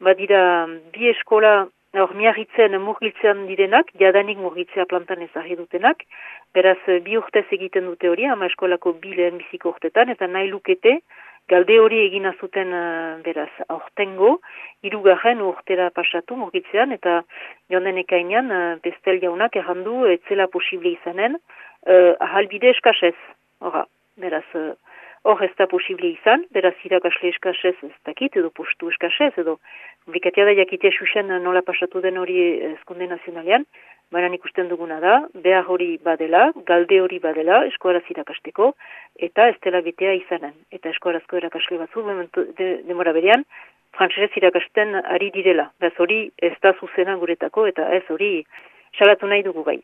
badira bi eskola hor miarritzen murgiltzean direnak, jadanik murgiltzea plantan ezagri dutenak, beraz bi urtez egiten dute hori, ama eskolako bi lehen biziko urtetan, eta nahi lukete, galde hori egina zuten uh, beraz aurtengo, irugarren urtera pasatu murgitzean, eta jonden ekainan, uh, bestel jaunak errandu, etzela posible izanen, uh, ahalbide eskasez, horra, beraz, uh, hor ez da posible izan, beraz irakasle eskasez ez dakit, edo postu eskasez, edo komplikatia da jakitea xuxen nola pasatu den hori eskunde nazionalean, baina ikusten duguna da, behar hori badela, galde hori badela, eskoaraz irakasteko, eta ez dela betea izanen. Eta eskoarazko irakasle batzu, de, demora berean, frantzesez irakasten ari direla. Bez hori ez da zuzena guretako, eta ez hori salatu nahi dugu gai.